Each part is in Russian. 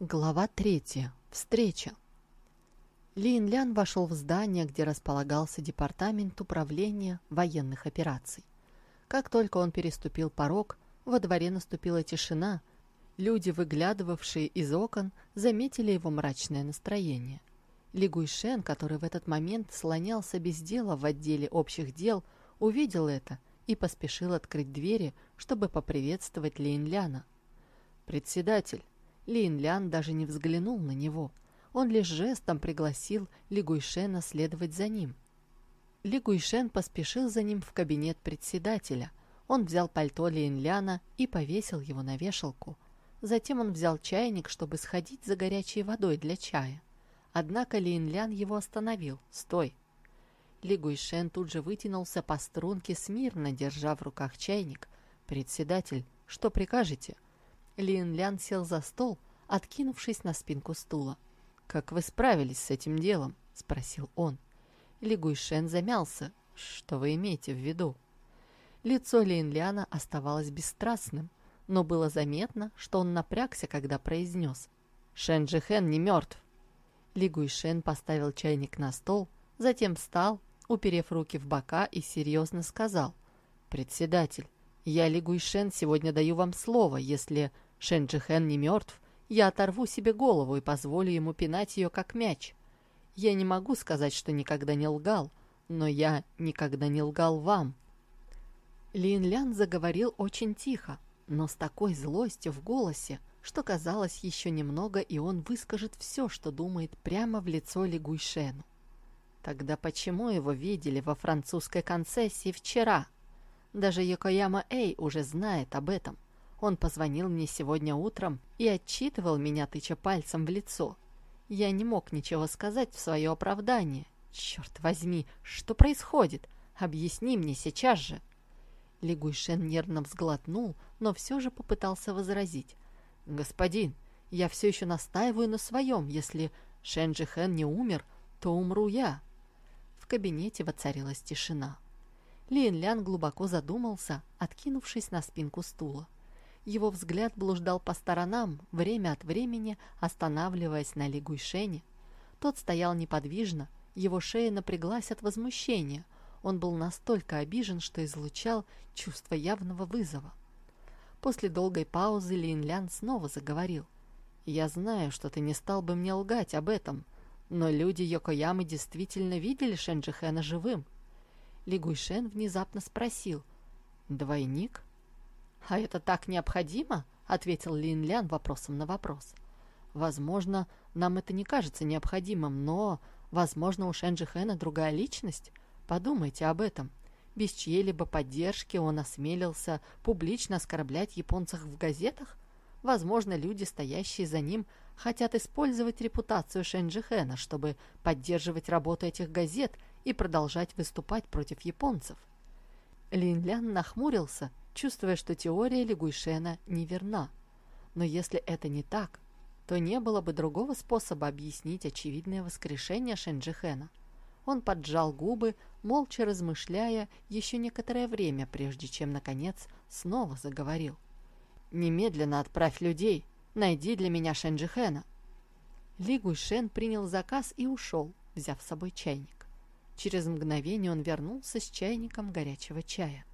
Глава третья. Встреча. Лин Лян вошел в здание, где располагался департамент управления военных операций. Как только он переступил порог, во дворе наступила тишина. Люди, выглядывавшие из окон, заметили его мрачное настроение. Ли Гуйшен, который в этот момент слонялся без дела в отделе общих дел, увидел это и поспешил открыть двери, чтобы поприветствовать Лин Ляна. «Председатель, Лин Лян даже не взглянул на него. Он лишь жестом пригласил Ли Гуйшена следовать за ним. Ли Гуйшен поспешил за ним в кабинет председателя. Он взял пальто Лин Ляна и повесил его на вешалку. Затем он взял чайник, чтобы сходить за горячей водой для чая. Однако Лин Лян его остановил. «Стой!» Ли Гуйшен тут же вытянулся по струнке, смирно держа в руках чайник. «Председатель, что прикажете?» Лин Лян сел за стол, откинувшись на спинку стула. «Как вы справились с этим делом?» — спросил он. Ли Гуйшен замялся. «Что вы имеете в виду?» Лицо Лин Ляна оставалось бесстрастным, но было заметно, что он напрягся, когда произнес. «Шен Джихэн не мертв!» Ли Гуйшен поставил чайник на стол, затем встал, уперев руки в бока и серьезно сказал. «Председатель, я, Ли Гуйшен, сегодня даю вам слово, если Шенджихен не мертв, я оторву себе голову и позволю ему пинать ее как мяч. Я не могу сказать, что никогда не лгал, но я никогда не лгал вам. Лин Лян заговорил очень тихо, но с такой злостью в голосе, что казалось еще немного, и он выскажет все, что думает прямо в лицо Ли Гуйшену. Тогда почему его видели во французской концессии вчера? Даже Йокояма Эй уже знает об этом. — он позвонил мне сегодня утром и отчитывал меня, тыча пальцем в лицо. Я не мог ничего сказать в свое оправдание. Черт возьми, что происходит? Объясни мне сейчас же. Лигуйшен нервно взглотнул, но все же попытался возразить. «Господин, я все еще настаиваю на своем. Если Шенджи Хэн не умер, то умру я». В кабинете воцарилась тишина. Лин Лян глубоко задумался, откинувшись на спинку стула. Его взгляд блуждал по сторонам, время от времени останавливаясь на Ли Гуйшене. Тот стоял неподвижно, его шея напряглась от возмущения. Он был настолько обижен, что излучал чувство явного вызова. После долгой паузы Лин Лян снова заговорил. «Я знаю, что ты не стал бы мне лгать об этом, но люди Йокоямы действительно видели Шенджихена живым». Ли Гуйшен внезапно спросил. «Двойник?» «А это так необходимо?» — ответил Лин Лян вопросом на вопрос. «Возможно, нам это не кажется необходимым, но, возможно, у Шенджи Хэна другая личность. Подумайте об этом. Без чьей-либо поддержки он осмелился публично оскорблять японцев в газетах? Возможно, люди, стоящие за ним, хотят использовать репутацию Шенджи Хэна, чтобы поддерживать работу этих газет и продолжать выступать против японцев. Лин Лян нахмурился чувствуя, что теория Лигуйшена неверна. Но если это не так, то не было бы другого способа объяснить очевидное воскрешение Шенджихена. Он поджал губы, молча размышляя еще некоторое время, прежде чем, наконец, снова заговорил. «Немедленно отправь людей! Найди для меня Шенджихена!» Ли Гуйшен принял заказ и ушел, взяв с собой чайник. Через мгновение он вернулся с чайником горячего чая.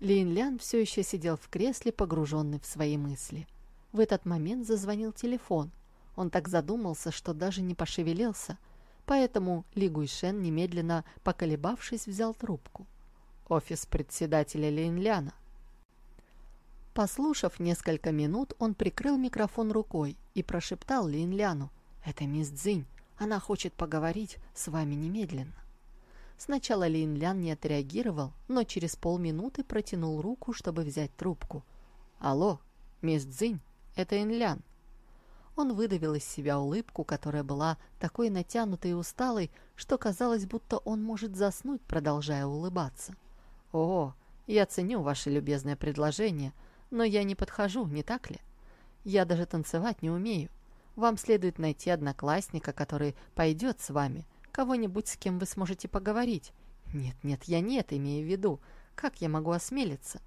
Лин Лян все еще сидел в кресле, погруженный в свои мысли. В этот момент зазвонил телефон. Он так задумался, что даже не пошевелился, поэтому Ли Гуйшен, немедленно поколебавшись, взял трубку. Офис председателя Лин Ляна. Послушав несколько минут, он прикрыл микрофон рукой и прошептал Лин Ляну. «Это мисс Цзинь. Она хочет поговорить с вами немедленно». Сначала Лин Лян не отреагировал, но через полминуты протянул руку, чтобы взять трубку. «Алло, мисс Цзинь, это Ин Лян». Он выдавил из себя улыбку, которая была такой натянутой и усталой, что казалось, будто он может заснуть, продолжая улыбаться. «О, я ценю ваше любезное предложение, но я не подхожу, не так ли? Я даже танцевать не умею. Вам следует найти одноклассника, который пойдет с вами, Кого-нибудь, с кем вы сможете поговорить. Нет, нет, я не это имею в виду. Как я могу осмелиться?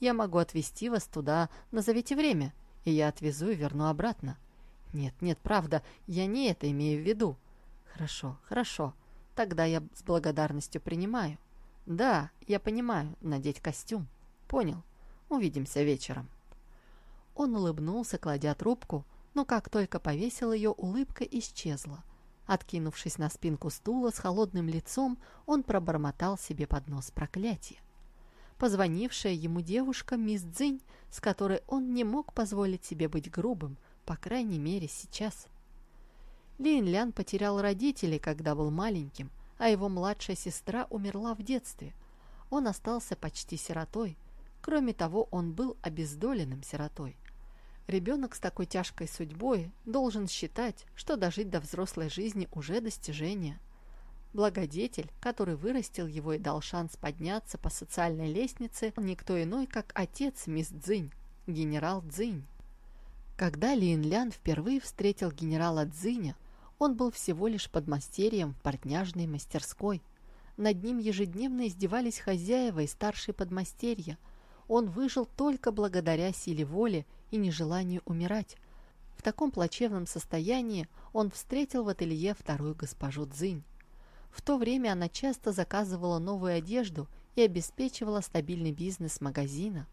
Я могу отвезти вас туда, назовите время, и я отвезу и верну обратно. Нет, нет, правда, я не это имею в виду. Хорошо, хорошо. Тогда я с благодарностью принимаю. Да, я понимаю, надеть костюм. Понял. Увидимся вечером. Он улыбнулся, кладя трубку, но как только повесил ее, улыбка исчезла. Откинувшись на спинку стула с холодным лицом, он пробормотал себе под нос проклятие. Позвонившая ему девушка мисс Дзинь, с которой он не мог позволить себе быть грубым, по крайней мере сейчас. Лин Лян потерял родителей, когда был маленьким, а его младшая сестра умерла в детстве. Он остался почти сиротой. Кроме того, он был обездоленным сиротой. Ребенок с такой тяжкой судьбой должен считать, что дожить до взрослой жизни уже достижение. Благодетель, который вырастил его и дал шанс подняться по социальной лестнице, никто иной, как отец мисс Цзинь, генерал Цзинь. Когда Лин Лян впервые встретил генерала Цзиня, он был всего лишь подмастерьем в портняжной мастерской. Над ним ежедневно издевались хозяева и старшие подмастерья. Он выжил только благодаря силе воли и нежеланию умирать. В таком плачевном состоянии он встретил в ателье вторую госпожу Цзинь. В то время она часто заказывала новую одежду и обеспечивала стабильный бизнес магазина.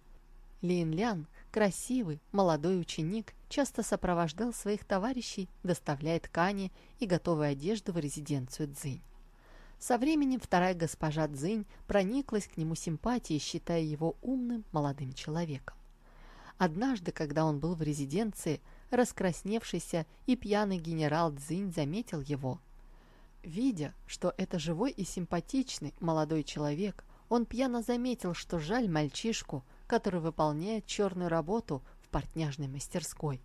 Лин Лян, красивый, молодой ученик, часто сопровождал своих товарищей, доставляя ткани и готовую одежду в резиденцию Цзинь. Со временем вторая госпожа Цзинь прониклась к нему симпатией, считая его умным молодым человеком. Однажды, когда он был в резиденции, раскрасневшийся и пьяный генерал Цзинь заметил его. Видя, что это живой и симпатичный молодой человек, он пьяно заметил, что жаль мальчишку, который выполняет черную работу в портняжной мастерской.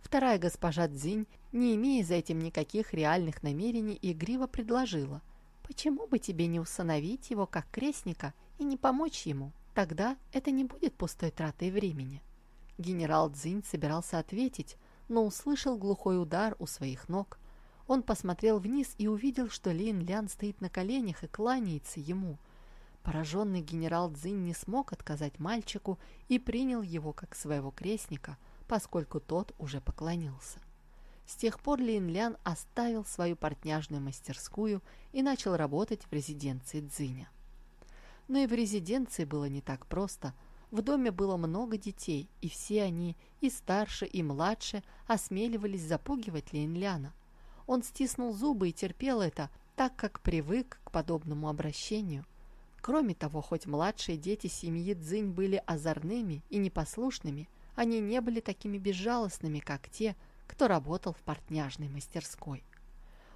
Вторая госпожа Цзинь, не имея за этим никаких реальных намерений, игриво предложила, «Почему бы тебе не усыновить его как крестника и не помочь ему? Тогда это не будет пустой тратой времени». Генерал Цзинь собирался ответить, но услышал глухой удар у своих ног. Он посмотрел вниз и увидел, что Лин Лян стоит на коленях и кланяется ему. Пораженный генерал Цзинь не смог отказать мальчику и принял его как своего крестника, поскольку тот уже поклонился. С тех пор Лин Лян оставил свою портняжную мастерскую и начал работать в резиденции Цзиня. Но и в резиденции было не так просто – в доме было много детей, и все они, и старше, и младше, осмеливались запугивать Линляна. Он стиснул зубы и терпел это, так как привык к подобному обращению. Кроме того, хоть младшие дети семьи Цзинь были озорными и непослушными, они не были такими безжалостными, как те, кто работал в портняжной мастерской.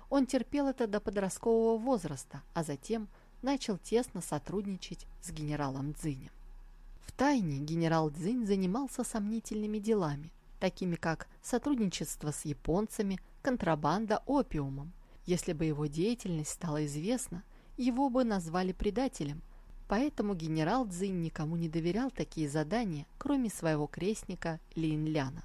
Он терпел это до подросткового возраста, а затем начал тесно сотрудничать с генералом Цзинем. В тайне генерал Цзинь занимался сомнительными делами, такими как сотрудничество с японцами, контрабанда опиумом. Если бы его деятельность стала известна, его бы назвали предателем. Поэтому генерал Цзинь никому не доверял такие задания, кроме своего крестника Лин Ляна.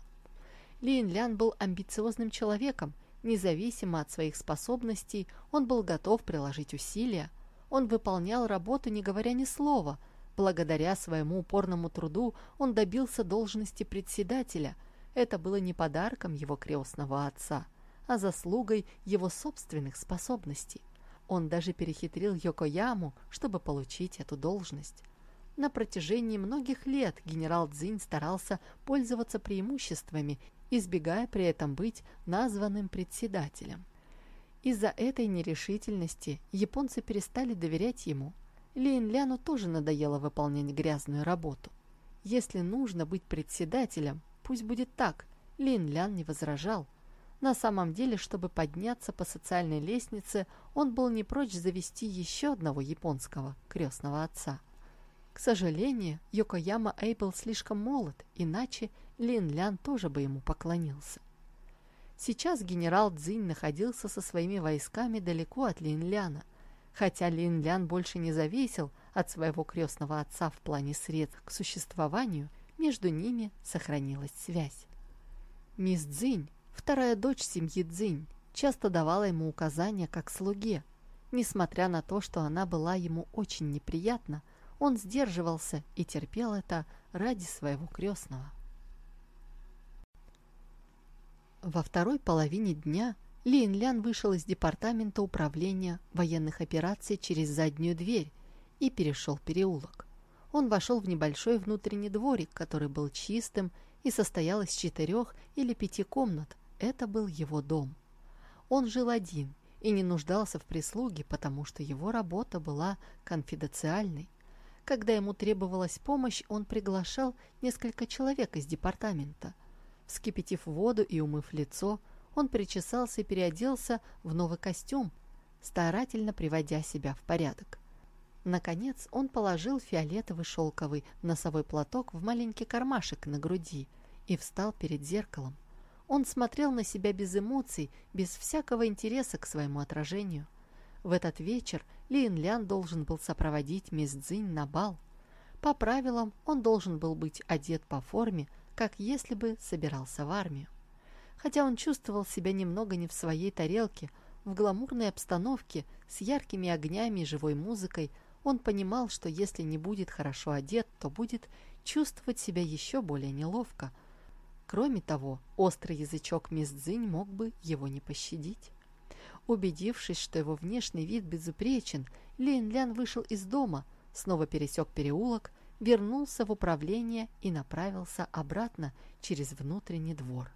Лин Лян был амбициозным человеком, независимо от своих способностей, он был готов приложить усилия. Он выполнял работу, не говоря ни слова – Благодаря своему упорному труду он добился должности председателя. Это было не подарком его крестного отца, а заслугой его собственных способностей. Он даже перехитрил Йокояму, чтобы получить эту должность. На протяжении многих лет генерал Цзинь старался пользоваться преимуществами, избегая при этом быть названным председателем. Из-за этой нерешительности японцы перестали доверять ему – Лин Ляну тоже надоело выполнять грязную работу. Если нужно быть председателем, пусть будет так. Лин Лян не возражал. На самом деле, чтобы подняться по социальной лестнице, он был не прочь завести еще одного японского крестного отца. К сожалению, Йокояма Эй был слишком молод, иначе Лин Лян тоже бы ему поклонился. Сейчас генерал Цзинь находился со своими войсками далеко от Лин Ляна – Хотя Лин Лян больше не зависел от своего крестного отца в плане средств к существованию, между ними сохранилась связь. Мисс Цзинь, вторая дочь семьи Цзинь, часто давала ему указания как слуге. Несмотря на то, что она была ему очень неприятна, он сдерживался и терпел это ради своего крестного. Во второй половине дня Лин Лян вышел из департамента управления военных операций через заднюю дверь и перешел переулок. Он вошел в небольшой внутренний дворик, который был чистым и состоял из четырех или пяти комнат. Это был его дом. Он жил один и не нуждался в прислуге, потому что его работа была конфиденциальной. Когда ему требовалась помощь, он приглашал несколько человек из департамента – Вскипятив воду и умыв лицо, он причесался и переоделся в новый костюм, старательно приводя себя в порядок. Наконец он положил фиолетовый шелковый носовой платок в маленький кармашек на груди и встал перед зеркалом. Он смотрел на себя без эмоций, без всякого интереса к своему отражению. В этот вечер Лин Лян должен был сопроводить мисс Цзинь на бал. По правилам он должен был быть одет по форме, как если бы собирался в армию. Хотя он чувствовал себя немного не в своей тарелке, в гламурной обстановке, с яркими огнями и живой музыкой, он понимал, что если не будет хорошо одет, то будет чувствовать себя еще более неловко. Кроме того, острый язычок мисс Цзинь мог бы его не пощадить. Убедившись, что его внешний вид безупречен, Лин Лян вышел из дома, снова пересек переулок вернулся в управление и направился обратно через внутренний двор.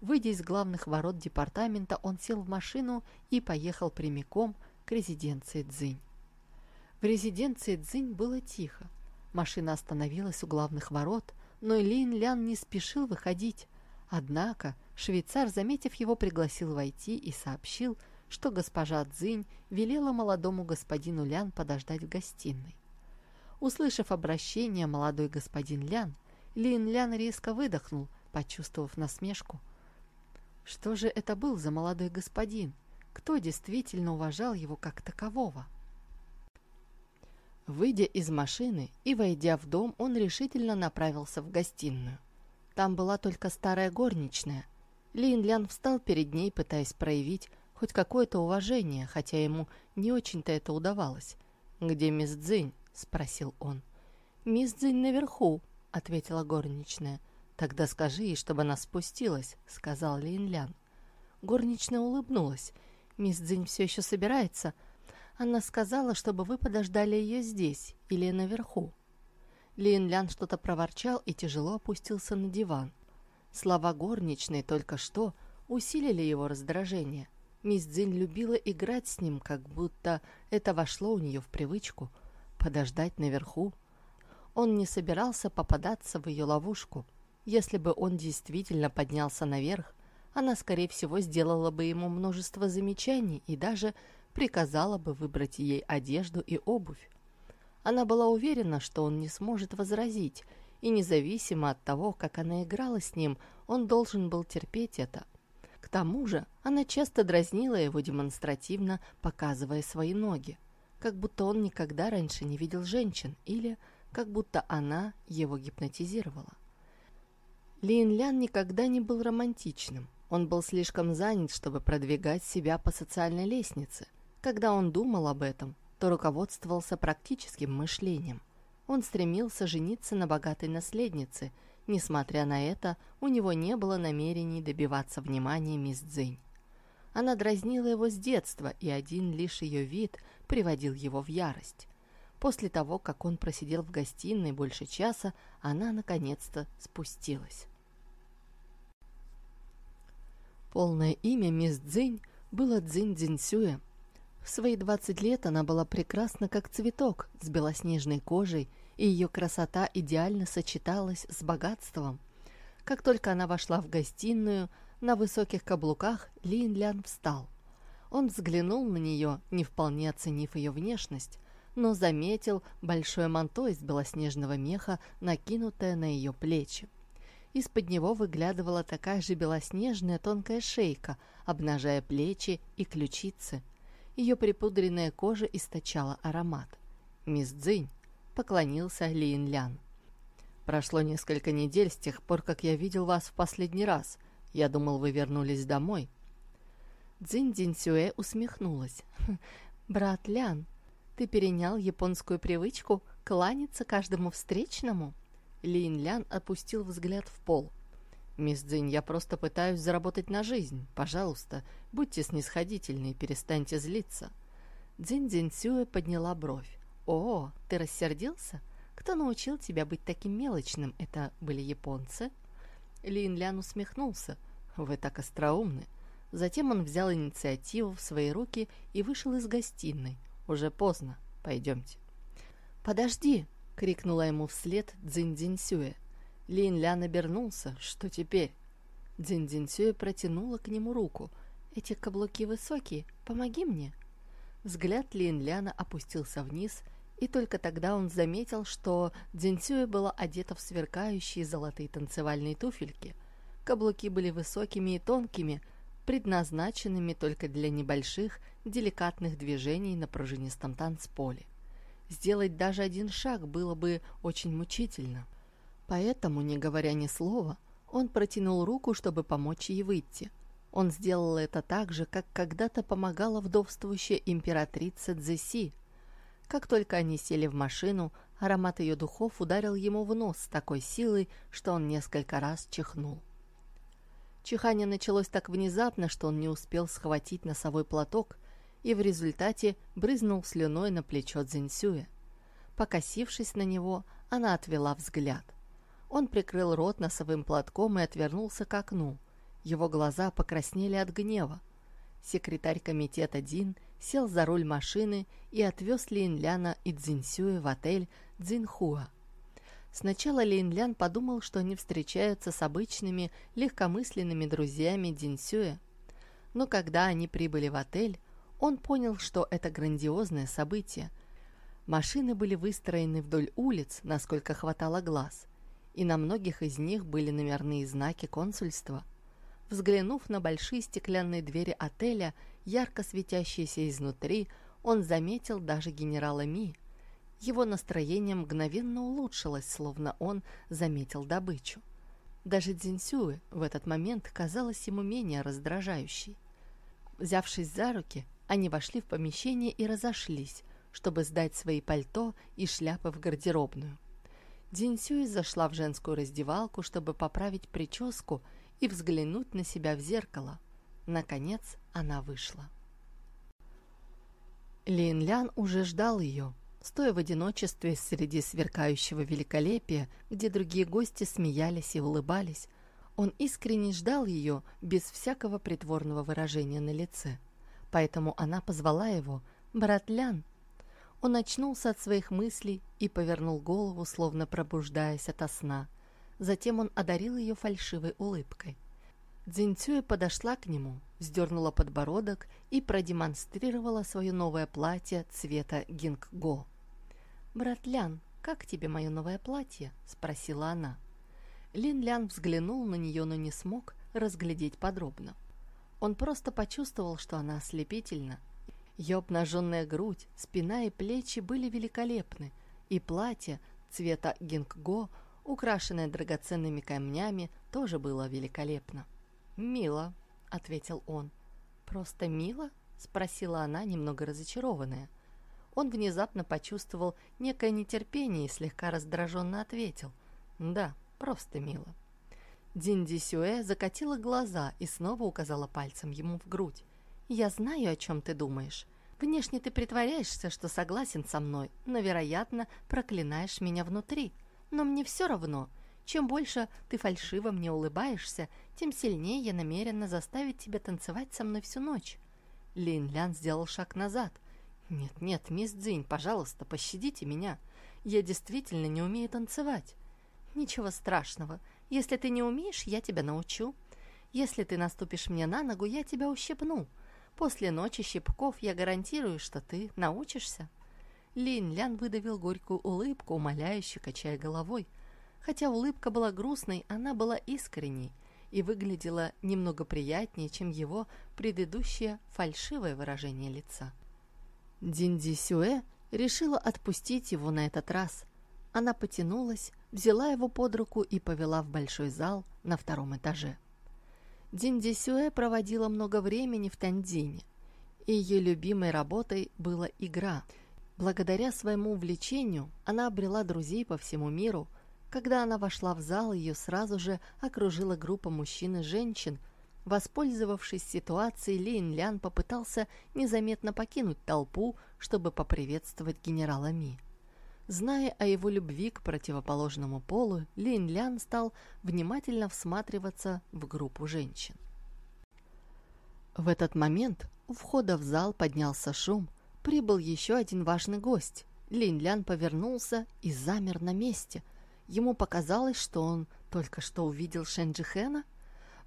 Выйдя из главных ворот департамента, он сел в машину и поехал прямиком к резиденции Цзинь. В резиденции Цзинь было тихо. Машина остановилась у главных ворот, но Лин Лян не спешил выходить. Однако швейцар, заметив его, пригласил войти и сообщил, что госпожа Цзинь велела молодому господину Лян подождать в гостиной. Услышав обращение молодой господин Лян, Лин Лян резко выдохнул, почувствовав насмешку. Что же это был за молодой господин? Кто действительно уважал его как такового? Выйдя из машины и войдя в дом, он решительно направился в гостиную. Там была только старая горничная. Лин Лян встал перед ней, пытаясь проявить хоть какое-то уважение, хотя ему не очень-то это удавалось. «Где мисс Цзинь?» — спросил он. «Мисс Дзинь наверху», — ответила горничная. «Тогда скажи ей, чтобы она спустилась», — сказал Лин Лян. Горничная улыбнулась. «Мисс Дзинь все еще собирается. Она сказала, чтобы вы подождали ее здесь или наверху». Лин Лян что-то проворчал и тяжело опустился на диван. Слова горничной только что усилили его раздражение. Мисс Дзинь любила играть с ним, как будто это вошло у нее в привычку — подождать наверху. Он не собирался попадаться в ее ловушку. Если бы он действительно поднялся наверх, она, скорее всего, сделала бы ему множество замечаний и даже приказала бы выбрать ей одежду и обувь. Она была уверена, что он не сможет возразить, и независимо от того, как она играла с ним, он должен был терпеть это. К тому же она часто дразнила его демонстративно, показывая свои ноги как будто он никогда раньше не видел женщин или как будто она его гипнотизировала. Лин Лян никогда не был романтичным. Он был слишком занят, чтобы продвигать себя по социальной лестнице. Когда он думал об этом, то руководствовался практическим мышлением. Он стремился жениться на богатой наследнице. Несмотря на это, у него не было намерений добиваться внимания мисс Цзинь. Она дразнила его с детства, и один лишь ее вид приводил его в ярость. После того, как он просидел в гостиной больше часа, она наконец-то спустилась. Полное имя мисс Цзинь было Цзинь Цзиньсюэ. В свои 20 лет она была прекрасна как цветок с белоснежной кожей, и ее красота идеально сочеталась с богатством. Как только она вошла в гостиную, на высоких каблуках Лин Лян встал – он взглянул на нее, не вполне оценив ее внешность, но заметил большое манто из белоснежного меха, накинутое на ее плечи. Из-под него выглядывала такая же белоснежная тонкая шейка, обнажая плечи и ключицы. Ее припудренная кожа источала аромат. «Мисс Цзинь», — поклонился Лин Лян. «Прошло несколько недель с тех пор, как я видел вас в последний раз. Я думал, вы вернулись домой». Цзинь Цзиньсюэ усмехнулась. «Хм, «Брат Лян, ты перенял японскую привычку кланяться каждому встречному?» Лин Лян опустил взгляд в пол. «Мисс Цзинь, я просто пытаюсь заработать на жизнь. Пожалуйста, будьте снисходительны и перестаньте злиться». Цзинь Цзинь Сюэ подняла бровь. «О, ты рассердился? Кто научил тебя быть таким мелочным? Это были японцы?» Лин Лян усмехнулся. «Вы так остроумны». Затем он взял инициативу в свои руки и вышел из гостиной. «Уже поздно. Пойдемте». «Подожди!» — крикнула ему вслед Цзинь Цзинь Сюэ. Лин Лян обернулся. Что теперь? Дзин Дзин Сюэ протянула к нему руку. «Эти каблуки высокие. Помоги мне». Взгляд Лин Ляна опустился вниз, и только тогда он заметил, что Дзин Сюэ была одета в сверкающие золотые танцевальные туфельки. Каблуки были высокими и тонкими, предназначенными только для небольших, деликатных движений на пружинистом танцполе. Сделать даже один шаг было бы очень мучительно. Поэтому, не говоря ни слова, он протянул руку, чтобы помочь ей выйти. Он сделал это так же, как когда-то помогала вдовствующая императрица Цзэси. Как только они сели в машину, аромат ее духов ударил ему в нос с такой силой, что он несколько раз чихнул. Чихание началось так внезапно, что он не успел схватить носовой платок и в результате брызнул слюной на плечо Цзиньсюя. Покосившись на него, она отвела взгляд – он прикрыл рот носовым платком и отвернулся к окну. Его глаза покраснели от гнева. Секретарь комитета Дин сел за руль машины и отвез Линляна и Цзиньсюя в отель Цзинхуа. Сначала Линлян подумал, что они встречаются с обычными, легкомысленными друзьями Динсюя. Но когда они прибыли в отель, он понял, что это грандиозное событие. Машины были выстроены вдоль улиц, насколько хватало глаз и на многих из них были номерные знаки консульства. Взглянув на большие стеклянные двери отеля, ярко светящиеся изнутри, он заметил даже генерала Ми. Его настроение мгновенно улучшилось, словно он заметил добычу. Даже Дзинсюэ в этот момент казалась ему менее раздражающей. Взявшись за руки, они вошли в помещение и разошлись, чтобы сдать свои пальто и шляпы в гардеробную. Динсюй зашла в женскую раздевалку, чтобы поправить прическу и взглянуть на себя в зеркало. Наконец она вышла. Лин Лян уже ждал ее, стоя в одиночестве среди сверкающего великолепия, где другие гости смеялись и улыбались. Он искренне ждал ее без всякого притворного выражения на лице. Поэтому она позвала его «Брат Лян, он очнулся от своих мыслей и повернул голову, словно пробуждаясь ото сна. Затем он одарил ее фальшивой улыбкой. Дзинцюэ подошла к нему, сдернула подбородок и продемонстрировала свое новое платье цвета гингго. «Брат Лян, как тебе мое новое платье?» – спросила она. Лин Лян взглянул на нее, но не смог разглядеть подробно. Он просто почувствовал, что она ослепительна – ее обнаженная грудь, спина и плечи были великолепны, и платье цвета гингго, украшенное драгоценными камнями, тоже было великолепно. «Мило», — ответил он. «Просто мило?» — спросила она, немного разочарованная. Он внезапно почувствовал некое нетерпение и слегка раздраженно ответил. «Да, просто мило». Динди Сюэ закатила глаза и снова указала пальцем ему в грудь. «Я знаю, о чем ты думаешь. Внешне ты притворяешься, что согласен со мной, но, вероятно, проклинаешь меня внутри. Но мне все равно. Чем больше ты фальшиво мне улыбаешься, тем сильнее я намерена заставить тебя танцевать со мной всю ночь». Лин Лян сделал шаг назад. «Нет, нет, мисс Цзинь, пожалуйста, пощадите меня. Я действительно не умею танцевать». «Ничего страшного. Если ты не умеешь, я тебя научу. Если ты наступишь мне на ногу, я тебя ущипну. После ночи щипков я гарантирую, что ты научишься». Лин Лян выдавил горькую улыбку, умоляюще качая головой. Хотя улыбка была грустной, она была искренней и выглядела немного приятнее, чем его предыдущее фальшивое выражение лица. Динди Сюэ решила отпустить его на этот раз. Она потянулась, взяла его под руку и повела в большой зал на втором этаже. Динди Сюэ проводила много времени в Тандине, и ее любимой работой была игра. Благодаря своему увлечению она обрела друзей по всему миру, Когда она вошла в зал, ее сразу же окружила группа мужчин и женщин. Воспользовавшись ситуацией, Лин Лян попытался незаметно покинуть толпу, чтобы поприветствовать генерала Ми. Зная о его любви к противоположному полу, Лин Лян стал внимательно всматриваться в группу женщин. В этот момент у входа в зал поднялся шум. Прибыл еще один важный гость. Лин Лян повернулся и замер на месте. Ему показалось, что он только что увидел Шенджихена.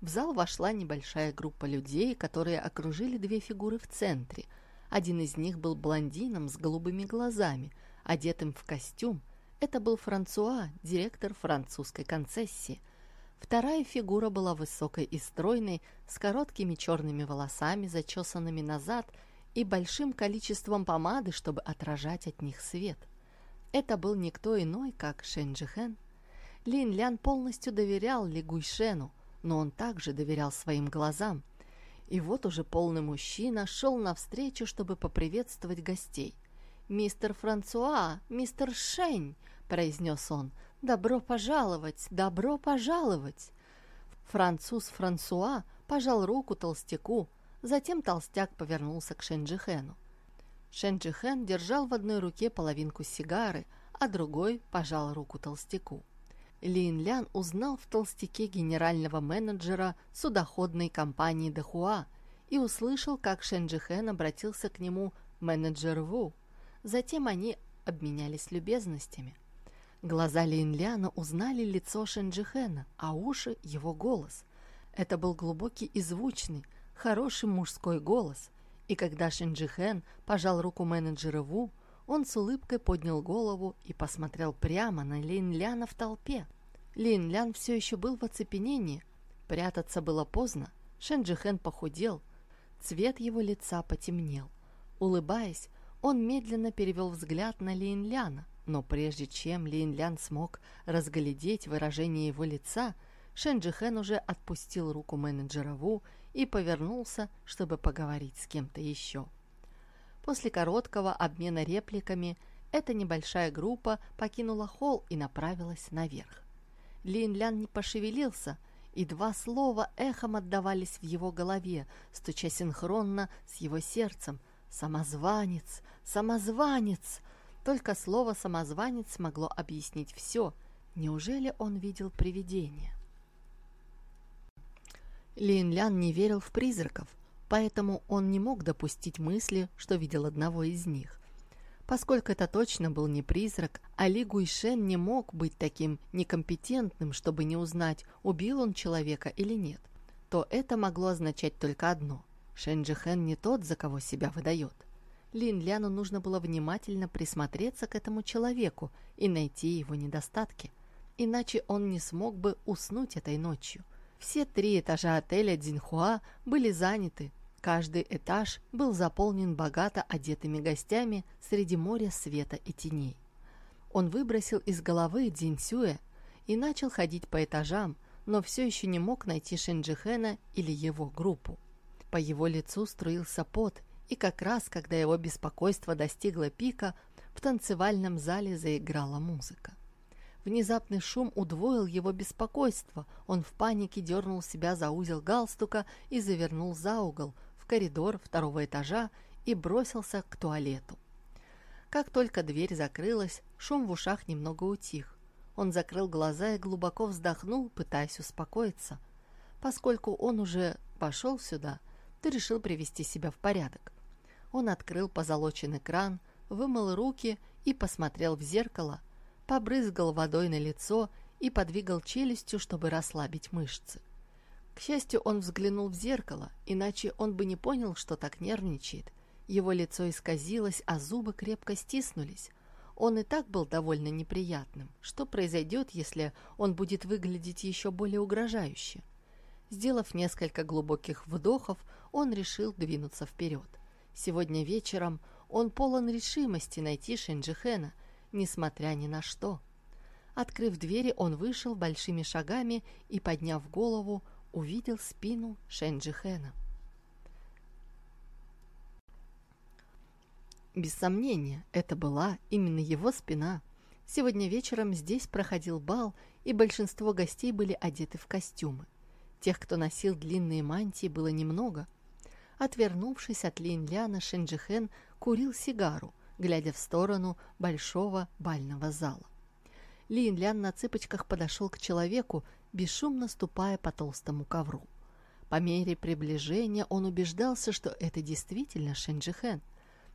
В зал вошла небольшая группа людей, которые окружили две фигуры в центре. Один из них был блондином с голубыми глазами – одетым в костюм. Это был Франсуа, директор французской концессии. Вторая фигура была высокой и стройной, с короткими черными волосами, зачесанными назад, и большим количеством помады, чтобы отражать от них свет. Это был никто иной, как Шэнь Джихэн. Лин Лян полностью доверял Ли Гуйшену, но он также доверял своим глазам. И вот уже полный мужчина шел навстречу, чтобы поприветствовать гостей. «Мистер Франсуа, мистер Шень!» – произнес он. «Добро пожаловать, добро пожаловать!» Француз Франсуа пожал руку толстяку, затем толстяк повернулся к Шенджихену. Шенджихен держал в одной руке половинку сигары, а другой пожал руку толстяку. Лин Лян узнал в толстяке генерального менеджера судоходной компании Дахуа и услышал, как Шенджихен обратился к нему менеджер Ву. Затем они обменялись любезностями. Глаза Линляна узнали лицо Шенджихена, а уши — его голос. Это был глубокий и звучный, хороший мужской голос. И когда Шенджихен пожал руку менеджера Ву, он с улыбкой поднял голову и посмотрел прямо на Линляна в толпе. Линлян все еще был в оцепенении. Прятаться было поздно. Шенджихен похудел. Цвет его лица потемнел. Улыбаясь, он медленно перевел взгляд на Линляна, но прежде чем Линлян смог разглядеть выражение его лица, Шенджихен уже отпустил руку менеджера Ву и повернулся, чтобы поговорить с кем-то еще. После короткого обмена репликами эта небольшая группа покинула холл и направилась наверх. Линлян не пошевелился, и два слова эхом отдавались в его голове, стуча синхронно с его сердцем – «Самозванец! Самозванец!» Только слово «самозванец» могло объяснить все. Неужели он видел привидение? Лин Лян не верил в призраков, поэтому он не мог допустить мысли, что видел одного из них. Поскольку это точно был не призрак, а Ли Гуйшен не мог быть таким некомпетентным, чтобы не узнать, убил он человека или нет, то это могло означать только одно – Шенджихен не тот, за кого себя выдает. Лин Ляну нужно было внимательно присмотреться к этому человеку и найти его недостатки, иначе он не смог бы уснуть этой ночью. Все три этажа отеля Дзинхуа были заняты, каждый этаж был заполнен богато одетыми гостями среди моря света и теней. Он выбросил из головы Дзинсюэ и начал ходить по этажам, но все еще не мог найти Шенджихена или его группу. По его лицу струился пот, и как раз, когда его беспокойство достигло пика, в танцевальном зале заиграла музыка. Внезапный шум удвоил его беспокойство. Он в панике дернул себя за узел галстука и завернул за угол, в коридор второго этажа и бросился к туалету. Как только дверь закрылась, шум в ушах немного утих. Он закрыл глаза и глубоко вздохнул, пытаясь успокоиться. Поскольку он уже пошел сюда, ты решил привести себя в порядок. Он открыл позолоченный кран, вымыл руки и посмотрел в зеркало, побрызгал водой на лицо и подвигал челюстью, чтобы расслабить мышцы. К счастью, он взглянул в зеркало, иначе он бы не понял, что так нервничает. Его лицо исказилось, а зубы крепко стиснулись. Он и так был довольно неприятным. Что произойдет, если он будет выглядеть еще более угрожающе? Сделав несколько глубоких вдохов, он решил двинуться вперед. Сегодня вечером он полон решимости найти Шенджихена, несмотря ни на что. Открыв двери, он вышел большими шагами и, подняв голову, увидел спину Шенджихена. Без сомнения, это была именно его спина. Сегодня вечером здесь проходил бал, и большинство гостей были одеты в костюмы. Тех, кто носил длинные мантии, было немного. Отвернувшись от Линляна, Шенджихен курил сигару, глядя в сторону большого бального зала. Линлян на цыпочках подошел к человеку, бесшумно ступая по толстому ковру. По мере приближения он убеждался, что это действительно Шенджихен.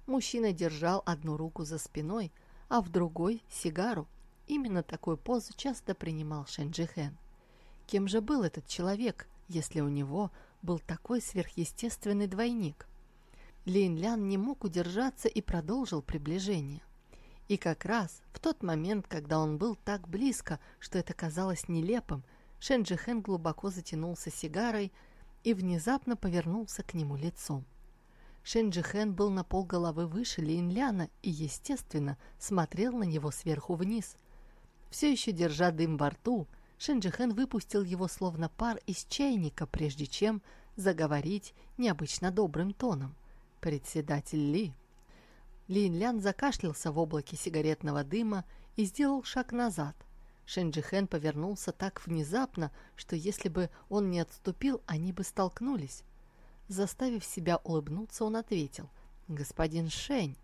Мужчина держал одну руку за спиной, а в другой – сигару. Именно такую позу часто принимал Шенджихен. Кем же был этот человек, если у него был такой сверхъестественный двойник? Лин Лян не мог удержаться и продолжил приближение. И как раз в тот момент, когда он был так близко, что это казалось нелепым, Шенджихен глубоко затянулся сигарой и внезапно повернулся к нему лицом. Шенджихен был на полголовы выше Линляна и, естественно, смотрел на него сверху вниз. Все еще держа дым во рту, Шенджихен выпустил его словно пар из чайника, прежде чем заговорить необычно добрым тоном. «Председатель Ли». Линлян закашлялся в облаке сигаретного дыма и сделал шаг назад. Шенджихен повернулся так внезапно, что если бы он не отступил, они бы столкнулись. Заставив себя улыбнуться, он ответил. «Господин Шень».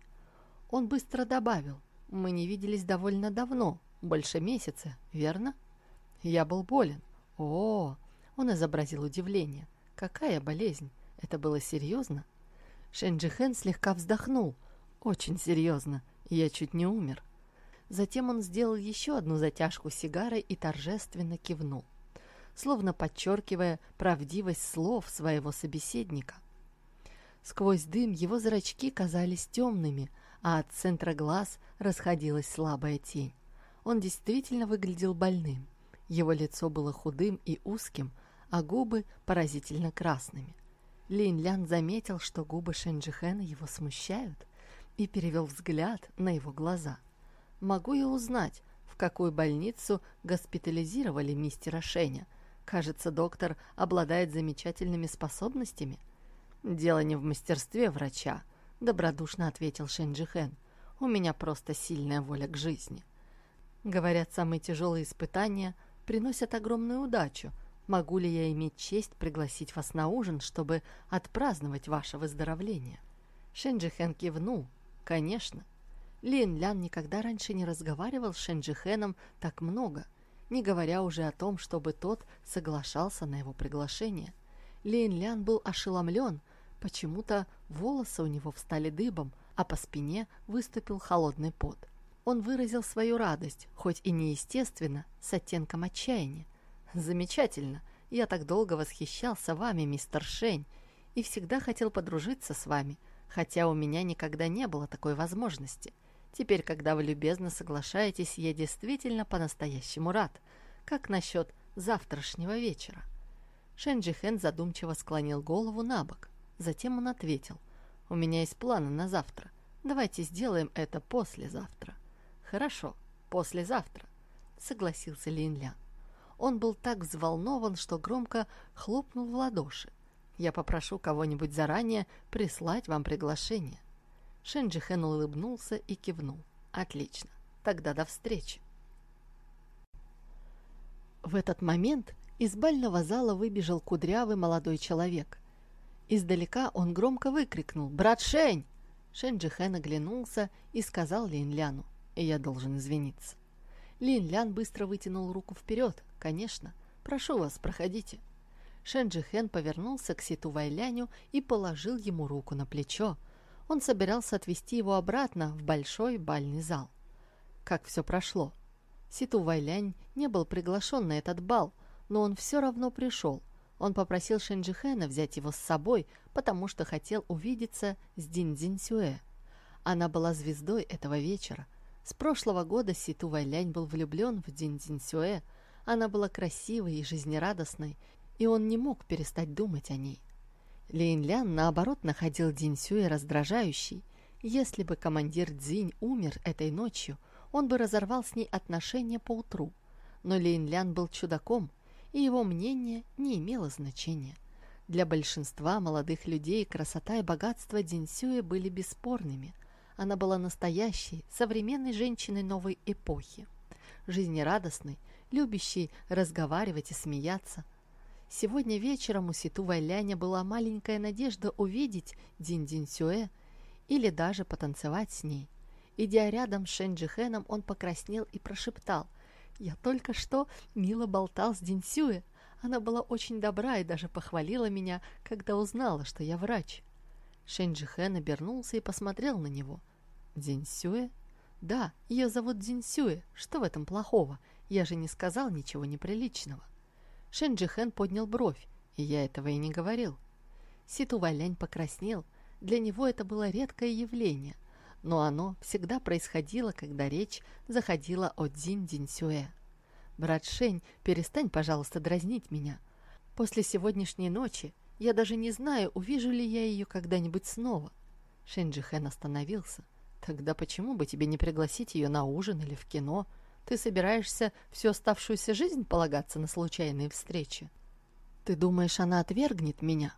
Он быстро добавил. «Мы не виделись довольно давно, больше месяца, верно?» «Я был болен». «О!» Он изобразил удивление. «Какая болезнь? Это было серьезно?» Шенджихен слегка вздохнул. «Очень серьезно. Я чуть не умер». Затем он сделал еще одну затяжку сигарой и торжественно кивнул словно подчеркивая правдивость слов своего собеседника. Сквозь дым его зрачки казались темными, а от центра глаз расходилась слабая тень. Он действительно выглядел больным. Его лицо было худым и узким, а губы поразительно красными. Лин Лян заметил, что губы Шенджихена его смущают, и перевел взгляд на его глаза. «Могу я узнать, в какую больницу госпитализировали мистера Шеня?» Кажется, доктор обладает замечательными способностями. Дело не в мастерстве врача, добродушно ответил Шенджихен. У меня просто сильная воля к жизни. Говорят, самые тяжелые испытания приносят огромную удачу. Могу ли я иметь честь пригласить вас на ужин, чтобы отпраздновать ваше выздоровление? Шенджихен кивнул. Конечно. Лин Лян никогда раньше не разговаривал с Шенджихеном так много – не говоря уже о том, чтобы тот соглашался на его приглашение. Лин Лян был ошеломлен, почему-то волосы у него встали дыбом, а по спине выступил холодный пот. Он выразил свою радость, хоть и неестественно, с оттенком отчаяния. «Замечательно! Я так долго восхищался вами, мистер Шень, и всегда хотел подружиться с вами, хотя у меня никогда не было такой возможности. Теперь, когда вы любезно соглашаетесь, я действительно по-настоящему рад. Как насчет завтрашнего вечера?» Шенджи Хэн задумчиво склонил голову на бок. Затем он ответил. «У меня есть планы на завтра. Давайте сделаем это послезавтра». «Хорошо, послезавтра», — согласился Линлян. Он был так взволнован, что громко хлопнул в ладоши. «Я попрошу кого-нибудь заранее прислать вам приглашение». Шенджихен улыбнулся и кивнул. «Отлично. Тогда до встречи». В этот момент из бального зала выбежал кудрявый молодой человек. Издалека он громко выкрикнул «Брат Шень!» Шенджихен оглянулся и сказал Линляну «Я должен извиниться». Линлян быстро вытянул руку вперед. «Конечно. Прошу вас, проходите». Шенджихен повернулся к Ситу Вайляню и положил ему руку на плечо, он собирался отвезти его обратно в большой бальный зал. Как все прошло. Ситу Вайлянь не был приглашен на этот бал, но он все равно пришел. Он попросил Шенджихена взять его с собой, потому что хотел увидеться с Дин Цзиньсюэ. Она была звездой этого вечера. С прошлого года Ситу Вайлянь был влюблен в Дин Цзиньсюэ. Она была красивой и жизнерадостной, и он не мог перестать думать о ней. Лин Лян, наоборот, находил Дин Сюэ раздражающей. Если бы командир Цзинь умер этой ночью, он бы разорвал с ней отношения поутру. Но Лин Лян был чудаком, и его мнение не имело значения. Для большинства молодых людей красота и богатство Дин Сюэ были бесспорными. Она была настоящей, современной женщиной новой эпохи, жизнерадостной, любящей разговаривать и смеяться. Сегодня вечером у Ситу Вайляня была маленькая надежда увидеть Дин Дин Сюэ или даже потанцевать с ней. Идя рядом с Шэнджи Хэном, он покраснел и прошептал. «Я только что мило болтал с Дин Сюэ. Она была очень добра и даже похвалила меня, когда узнала, что я врач». Шэнджи Хэн обернулся и посмотрел на него. «Дин Сюэ?» «Да, ее зовут Дин Сюэ. Что в этом плохого? Я же не сказал ничего неприличного». Шэнджи Хэн поднял бровь, и я этого и не говорил. Ситу Валянь покраснел. Для него это было редкое явление но оно всегда происходило, когда речь заходила о Дзин Динсюэ. «Брат Шень, перестань, пожалуйста, дразнить меня. После сегодняшней ночи я даже не знаю, увижу ли я ее когда-нибудь снова». Шэнь Джихэн остановился. «Тогда почему бы тебе не пригласить ее на ужин или в кино? Ты собираешься всю оставшуюся жизнь полагаться на случайные встречи? Ты думаешь, она отвергнет меня?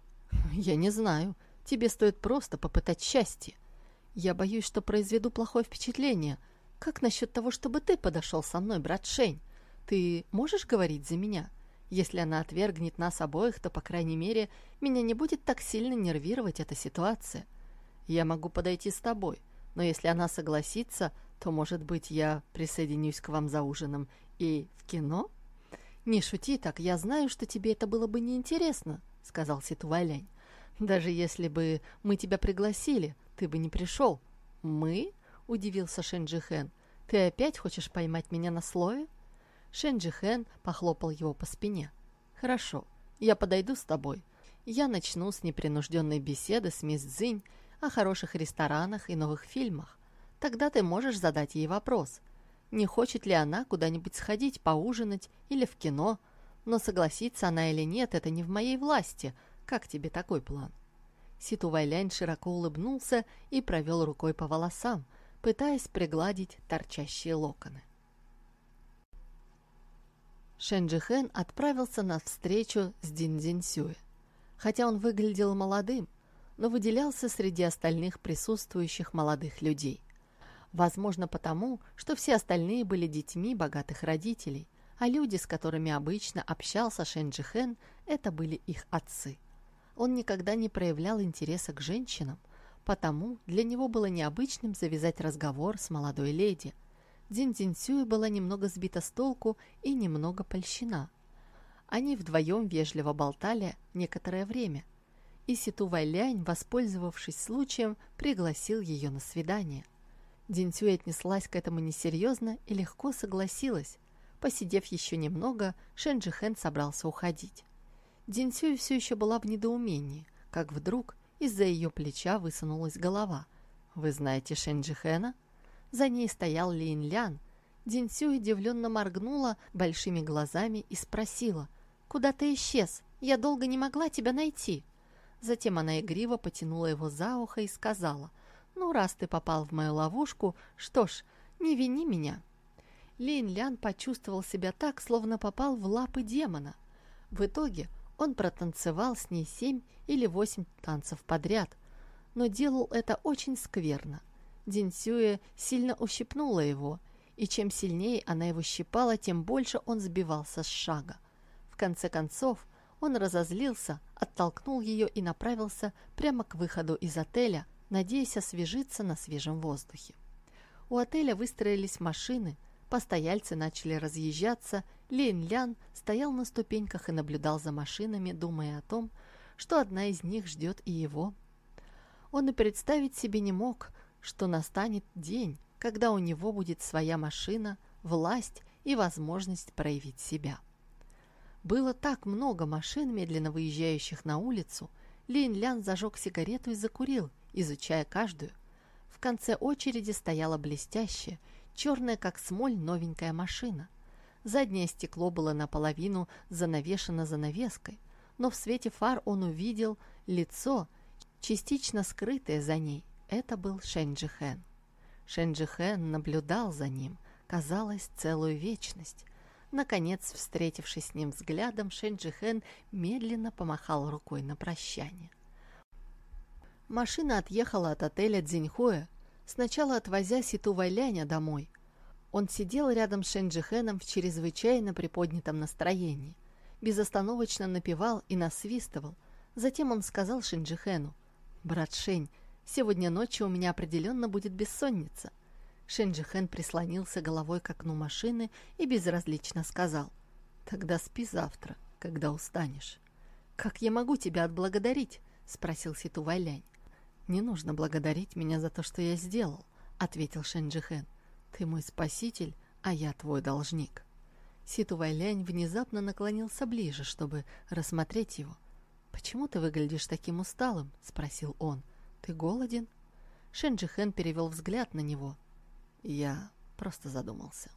Я не знаю. Тебе стоит просто попытать счастье. Я боюсь, что произведу плохое впечатление. Как насчет того, чтобы ты подошел со мной, брат Шень? Ты можешь говорить за меня? Если она отвергнет нас обоих, то, по крайней мере, меня не будет так сильно нервировать эта ситуация. Я могу подойти с тобой, но если она согласится, то, может быть, я присоединюсь к вам за ужином и в кино? Не шути так, я знаю, что тебе это было бы неинтересно, сказал Ситувалянь. Даже если бы мы тебя пригласили, ты бы не пришел. Мы? Удивился Шенджихен. Ты опять хочешь поймать меня на слове? Шенджихен похлопал его по спине. Хорошо, я подойду с тобой. Я начну с непринужденной беседы с мисс Цзинь о хороших ресторанах и новых фильмах. Тогда ты можешь задать ей вопрос. Не хочет ли она куда-нибудь сходить, поужинать или в кино? Но согласится она или нет, это не в моей власти. Как тебе такой план?» Ситу Вайлянь широко улыбнулся и провел рукой по волосам, пытаясь пригладить торчащие локоны. Шенджихен отправился на встречу с Дин Сюэ. Хотя он выглядел молодым, но выделялся среди остальных присутствующих молодых людей. Возможно, потому, что все остальные были детьми богатых родителей, а люди, с которыми обычно общался Шенджихен, это были их отцы. Он никогда не проявлял интереса к женщинам, потому для него было необычным завязать разговор с молодой леди. Дин Дин Сюй была немного сбита с толку и немного польщена. Они вдвоем вежливо болтали некоторое время, и Ситу Вайлянь, воспользовавшись случаем, пригласил ее на свидание. Дин Сюй отнеслась к этому несерьезно и легко согласилась. Посидев еще немного, Шэн Хэн собрался уходить. Динсюй все еще была в недоумении, как вдруг из-за ее плеча высунулась голова. «Вы знаете Шенджихена?» За ней стоял Лин Лян. Динсюй удивленно моргнула большими глазами и спросила, «Куда ты исчез? Я долго не могла тебя найти». Затем она игриво потянула его за ухо и сказала, «Ну, раз ты попал в мою ловушку, что ж, не вини меня». Лин Лян почувствовал себя так, словно попал в лапы демона. В итоге он протанцевал с ней семь или восемь танцев подряд, но делал это очень скверно. Динсюэ сильно ущипнула его, и чем сильнее она его щипала, тем больше он сбивался с шага. В конце концов, он разозлился, оттолкнул ее и направился прямо к выходу из отеля, надеясь освежиться на свежем воздухе. У отеля выстроились машины, постояльцы начали разъезжаться, Лин Лян стоял на ступеньках и наблюдал за машинами, думая о том, что одна из них ждет и его. Он и представить себе не мог, что настанет день, когда у него будет своя машина, власть и возможность проявить себя. Было так много машин, медленно выезжающих на улицу. Лин Лян зажег сигарету и закурил, изучая каждую. В конце очереди стояла блестящая, черная как смоль новенькая машина – Заднее стекло было наполовину занавешено занавеской, но в свете фар он увидел лицо, частично скрытое за ней. Это был Шэньджихэн. Шэньджихэн наблюдал за ним, казалось, целую вечность. Наконец, встретившись с ним взглядом, Шэньджихэн медленно помахал рукой на прощание. Машина отъехала от отеля Дзиньхуэ. сначала отвозя Ситу Вайляня домой. Он сидел рядом с Шенджихеном в чрезвычайно приподнятом настроении, безостановочно напевал и насвистывал. Затем он сказал Шенджихену, «Брат Шень, сегодня ночью у меня определенно будет бессонница». Шенджихен прислонился головой к окну машины и безразлично сказал, «Тогда спи завтра, когда устанешь». «Как я могу тебя отблагодарить?» — спросил Ситу Вайлянь. «Не нужно благодарить меня за то, что я сделал», — ответил Шенджихен. «Ты мой спаситель, а я твой должник». Ситу Вайлянь внезапно наклонился ближе, чтобы рассмотреть его. «Почему ты выглядишь таким усталым?» — спросил он. «Ты голоден?» Шенджихен перевел взгляд на него. «Я просто задумался».